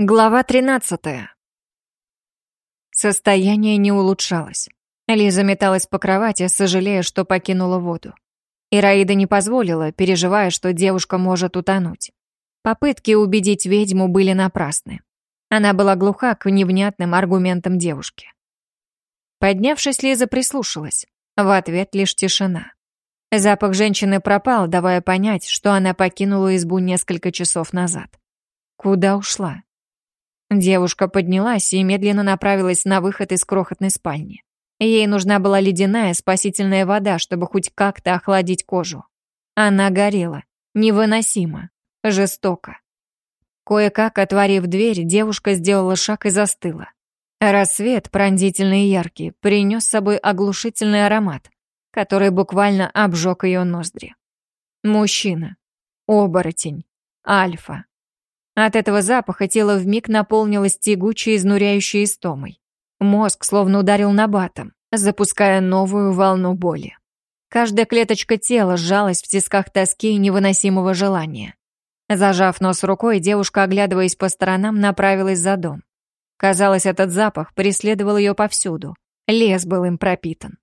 Глава 13. Состояние не улучшалось. Лиза металась по кровати, сожалея, что покинула воду. Ираида не позволила, переживая, что девушка может утонуть. Попытки убедить ведьму были напрасны. Она была глуха к невнятным аргументам девушки. Поднявшись, Лиза прислушалась. В ответ лишь тишина. Запах женщины пропал, давая понять, что она покинула избу несколько часов назад. Куда ушла? Девушка поднялась и медленно направилась на выход из крохотной спальни. Ей нужна была ледяная спасительная вода, чтобы хоть как-то охладить кожу. Она горела. Невыносимо. Жестоко. Кое-как, отворив дверь, девушка сделала шаг и застыла. Рассвет, пронзительный и яркий, принес с собой оглушительный аромат, который буквально обжег ее ноздри. Мужчина. Оборотень. Альфа. От этого запаха тело вмиг наполнилось тягучей, изнуряющей истомой. Мозг словно ударил на батом, запуская новую волну боли. Каждая клеточка тела сжалась в тисках тоски и невыносимого желания. Зажав нос рукой, девушка, оглядываясь по сторонам, направилась за дом. Казалось, этот запах преследовал ее повсюду. Лес был им пропитан.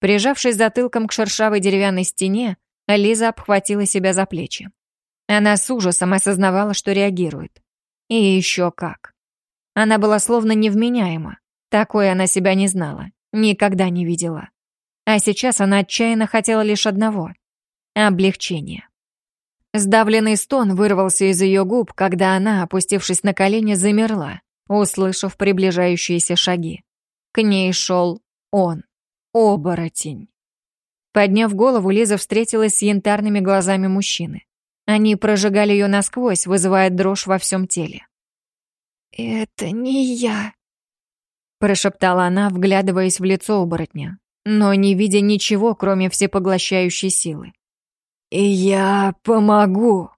Прижавшись затылком к шершавой деревянной стене, Лиза обхватила себя за плечи. Она с ужасом осознавала, что реагирует. И еще как. Она была словно невменяема. Такой она себя не знала, никогда не видела. А сейчас она отчаянно хотела лишь одного — облегчения. Сдавленный стон вырвался из ее губ, когда она, опустившись на колени, замерла, услышав приближающиеся шаги. К ней шел он, оборотень. Подняв голову, Лиза встретилась с янтарными глазами мужчины. Они прожигали ее насквозь, вызывая дрожь во всем теле. «Это не я», — прошептала она, вглядываясь в лицо оборотня, но не видя ничего, кроме всепоглощающей силы. «Я помогу»,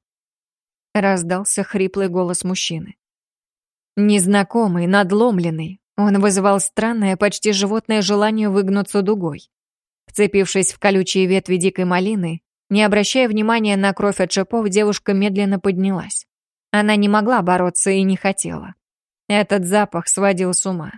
— раздался хриплый голос мужчины. Незнакомый, надломленный, он вызывал странное, почти животное желание выгнуться дугой. Вцепившись в колючие ветви дикой малины, не обращая внимания на кровь от шипов, девушка медленно поднялась. Она не могла бороться и не хотела. Этот запах сводил с ума.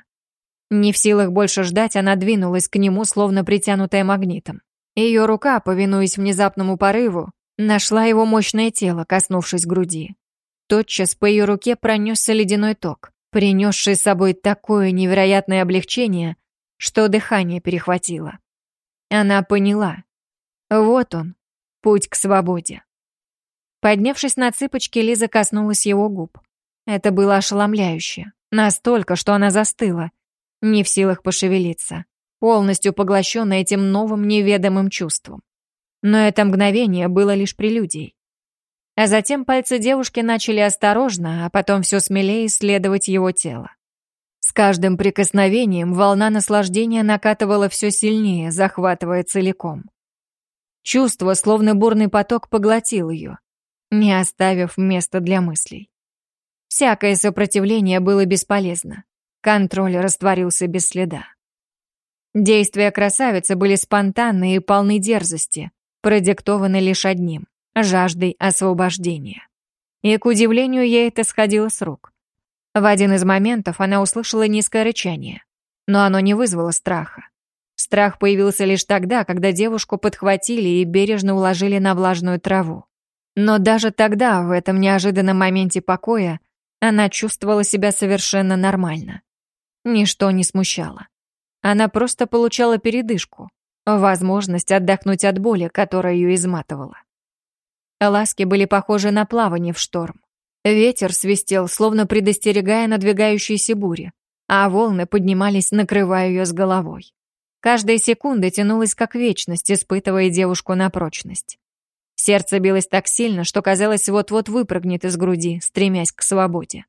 Не в силах больше ждать, она двинулась к нему, словно притянутая магнитом. Ее рука, повинуясь внезапному порыву, нашла его мощное тело, коснувшись груди. Тотчас по ее руке пронесся ледяной ток, принесший с собой такое невероятное облегчение, что дыхание перехватило. Она поняла. Вот он, Путь к свободе. Поднявшись на цыпочки, Лиза коснулась его губ. Это было ошеломляюще. Настолько, что она застыла, не в силах пошевелиться, полностью поглощенная этим новым неведомым чувством. Но это мгновение было лишь прелюдией. А затем пальцы девушки начали осторожно, а потом все смелее исследовать его тело. С каждым прикосновением волна наслаждения накатывала все сильнее, захватывая целиком. Чувство, словно бурный поток, поглотил ее, не оставив места для мыслей. Всякое сопротивление было бесполезно. Контроль растворился без следа. Действия красавицы были спонтанны и полны дерзости, продиктованы лишь одним — жаждой освобождения. И, к удивлению, ей это сходило с рук. В один из моментов она услышала низкое рычание, но оно не вызвало страха. Страх появился лишь тогда, когда девушку подхватили и бережно уложили на влажную траву. Но даже тогда, в этом неожиданном моменте покоя, она чувствовала себя совершенно нормально. Ничто не смущало. Она просто получала передышку, возможность отдохнуть от боли, которая ее изматывала. Ласки были похожи на плавание в шторм. Ветер свистел, словно предостерегая надвигающейся бури, а волны поднимались, накрывая ее с головой. Каждая секунда тянулась как вечность, испытывая девушку на прочность. Сердце билось так сильно, что казалось, вот-вот выпрыгнет из груди, стремясь к свободе.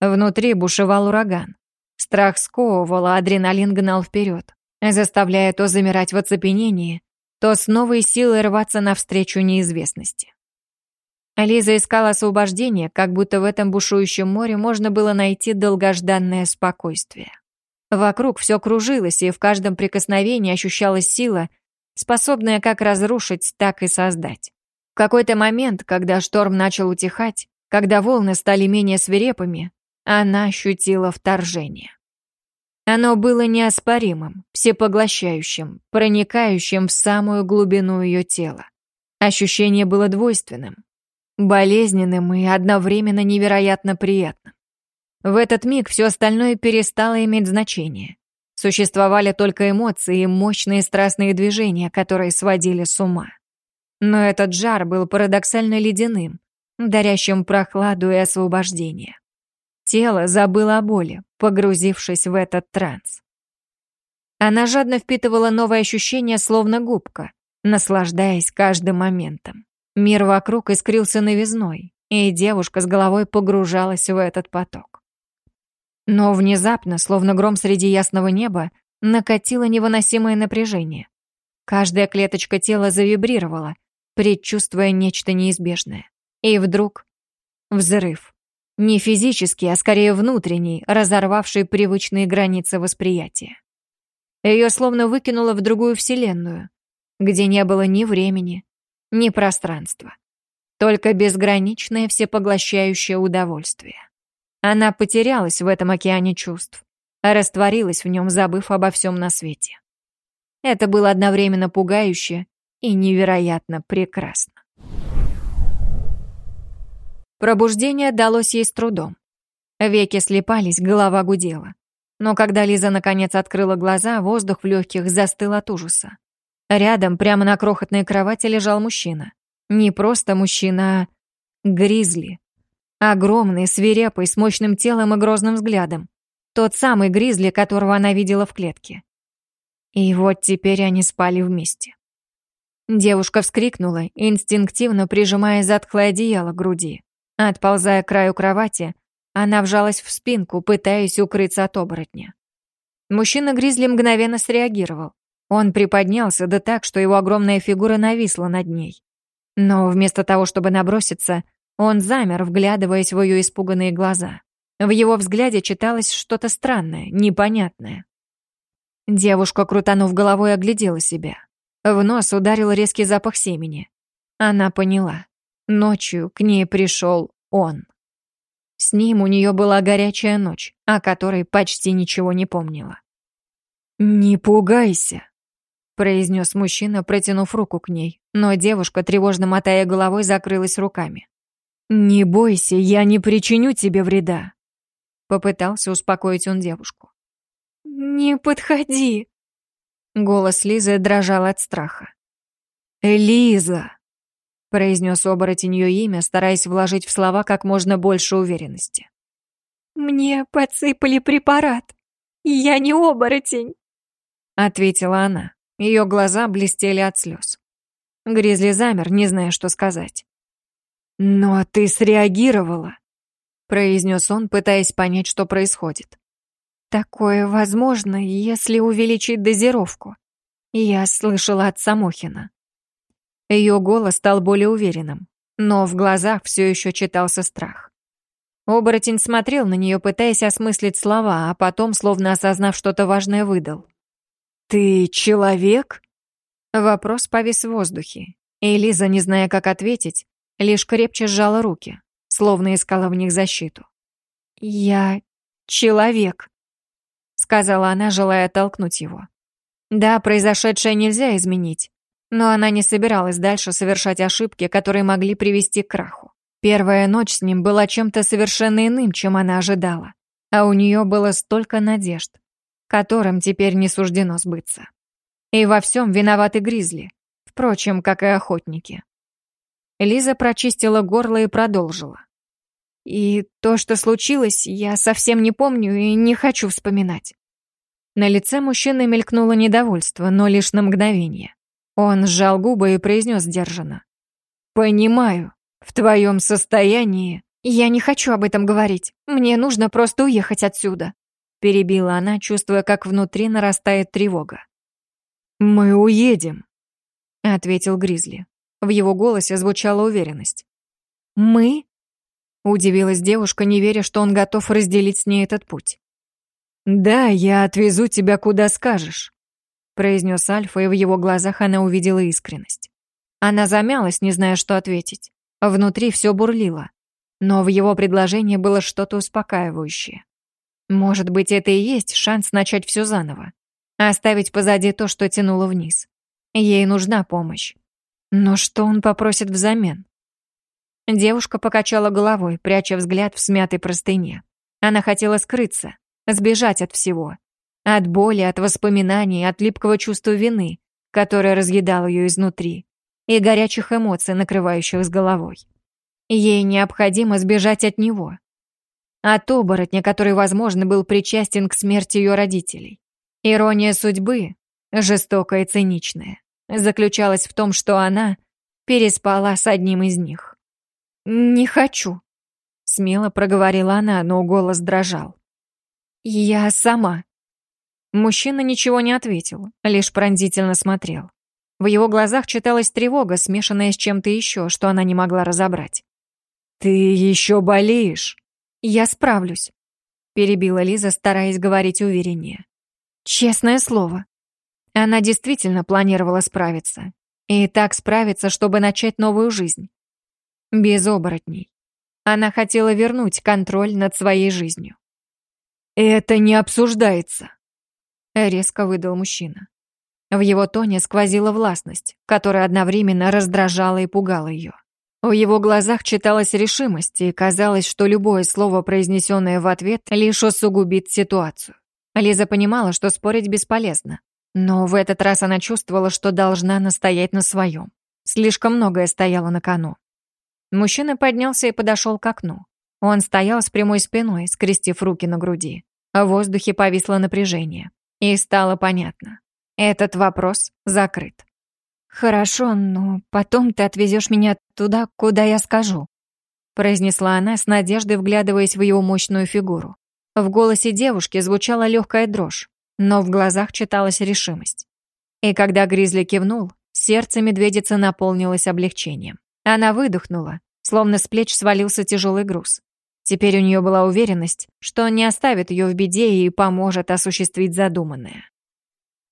Внутри бушевал ураган. Страх сковывал, а адреналин гнал вперед, заставляя то замирать в оцепенении, то с новой силой рваться навстречу неизвестности. Лиза искала освобождение, как будто в этом бушующем море можно было найти долгожданное спокойствие. Вокруг все кружилось, и в каждом прикосновении ощущалась сила, способная как разрушить, так и создать. В какой-то момент, когда шторм начал утихать, Когда волны стали менее свирепыми, она ощутила вторжение. Оно было неоспоримым, всепоглощающим, проникающим в самую глубину ее тела. Ощущение было двойственным, болезненным и одновременно невероятно приятным. В этот миг все остальное перестало иметь значение. Существовали только эмоции и мощные страстные движения, которые сводили с ума. Но этот жар был парадоксально ледяным, дарящим прохладу и освобождение. Тело забыло о боли, погрузившись в этот транс. Она жадно впитывала новые ощущения, словно губка, наслаждаясь каждым моментом. Мир вокруг искрился новизной, и девушка с головой погружалась в этот поток. Но внезапно, словно гром среди ясного неба, накатило невыносимое напряжение. Каждая клеточка тела завибрировала, предчувствуя нечто неизбежное. И вдруг взрыв. Не физический, а скорее внутренний, разорвавший привычные границы восприятия. Ее словно выкинуло в другую вселенную, где не было ни времени, ни пространства. Только безграничное всепоглощающее удовольствие. Она потерялась в этом океане чувств, растворилась в нем, забыв обо всем на свете. Это было одновременно пугающе и невероятно прекрасно. Пробуждение далось ей с трудом. Веки слепались, голова гудела. Но когда Лиза наконец открыла глаза, воздух в легких застыл от ужаса. Рядом, прямо на крохотной кровати, лежал мужчина. Не просто мужчина, а гризли. Огромный, свирепый, с мощным телом и грозным взглядом. Тот самый гризли, которого она видела в клетке. И вот теперь они спали вместе. Девушка вскрикнула, инстинктивно прижимая затхлое одеяло к груди. Отползая к краю кровати, она вжалась в спинку, пытаясь укрыться от оборотня. Мужчина-гризли мгновенно среагировал. Он приподнялся, да так, что его огромная фигура нависла над ней. Но вместо того, чтобы наброситься, он замер, вглядываясь в ее испуганные глаза. В его взгляде читалось что-то странное, непонятное. Девушка, крутанув головой, оглядела себя. В нос ударил резкий запах семени. Она поняла. Ночью к ней пришел он. С ним у нее была горячая ночь, о которой почти ничего не помнила. «Не пугайся», — произнес мужчина, протянув руку к ней, но девушка, тревожно мотая головой, закрылась руками. «Не бойся, я не причиню тебе вреда», — попытался успокоить он девушку. «Не подходи», — голос Лизы дрожал от страха. «Лиза», произнес оборотень ее имя, стараясь вложить в слова как можно больше уверенности. «Мне подсыпали препарат. Я не оборотень», — ответила она. Ее глаза блестели от слез. Гризли замер, не зная, что сказать. «Но ты среагировала», — произнес он, пытаясь понять, что происходит. «Такое возможно, если увеличить дозировку. Я слышала от Самохина. Ее голос стал более уверенным, но в глазах все еще читался страх. Оборотень смотрел на нее, пытаясь осмыслить слова, а потом, словно осознав что-то важное, выдал. «Ты человек?» Вопрос повис в воздухе, и Лиза, не зная, как ответить, лишь крепче сжала руки, словно искала в них защиту. «Я человек», — сказала она, желая оттолкнуть его. Да, произошедшее нельзя изменить, но она не собиралась дальше совершать ошибки, которые могли привести к краху. Первая ночь с ним была чем-то совершенно иным, чем она ожидала. А у нее было столько надежд, которым теперь не суждено сбыться. И во всем виноваты гризли, впрочем, как и охотники. Лиза прочистила горло и продолжила. И то, что случилось, я совсем не помню и не хочу вспоминать. На лице мужчины мелькнуло недовольство, но лишь на мгновение. Он сжал губы и произнес сдержанно. «Понимаю, в твоем состоянии...» «Я не хочу об этом говорить. Мне нужно просто уехать отсюда», перебила она, чувствуя, как внутри нарастает тревога. «Мы уедем», — ответил Гризли. В его голосе звучала уверенность. «Мы?» — удивилась девушка, не веря, что он готов разделить с ней этот путь. «Да, я отвезу тебя куда скажешь произнес Альфа, и в его глазах она увидела искренность. Она замялась, не зная, что ответить. Внутри все бурлило. Но в его предложении было что-то успокаивающее. Может быть, это и есть шанс начать все заново. Оставить позади то, что тянуло вниз. Ей нужна помощь. Но что он попросит взамен? Девушка покачала головой, пряча взгляд в смятой простыне. Она хотела скрыться, сбежать от всего. От боли, от воспоминаний, от липкого чувства вины, которое разъедало ее изнутри, и горячих эмоций, накрывающих с головой. Ей необходимо сбежать от него. От оборотня, который, возможно, был причастен к смерти ее родителей. Ирония судьбы, жестокая и циничная, заключалась в том, что она переспала с одним из них. «Не хочу», — смело проговорила она, но голос дрожал. «Я сама». Мужчина ничего не ответил, лишь пронзительно смотрел. В его глазах читалась тревога, смешанная с чем-то еще, что она не могла разобрать. «Ты еще болеешь?» «Я справлюсь», — перебила Лиза, стараясь говорить увереннее. «Честное слово». Она действительно планировала справиться. И так справиться, чтобы начать новую жизнь. Без оборотней. Она хотела вернуть контроль над своей жизнью. «Это не обсуждается», — резко выдал мужчина. В его тоне сквозила властность, которая одновременно раздражала и пугала ее. В его глазах читалась решимость, и казалось, что любое слово, произнесенное в ответ, лишь усугубит ситуацию. Лиза понимала, что спорить бесполезно. Но в этот раз она чувствовала, что должна настоять на своем. Слишком многое стояло на кону. Мужчина поднялся и подошел к окну. Он стоял с прямой спиной, скрестив руки на груди. В воздухе повисло напряжение. И стало понятно. Этот вопрос закрыт. «Хорошо, но потом ты отвезешь меня туда, куда я скажу», произнесла она с надеждой, вглядываясь в его мощную фигуру. В голосе девушки звучала легкая дрожь, но в глазах читалась решимость. И когда Гризли кивнул, сердце медведицы наполнилось облегчением. Она выдохнула, словно с плеч свалился тяжелый груз. Теперь у нее была уверенность, что он не оставит ее в беде и поможет осуществить задуманное.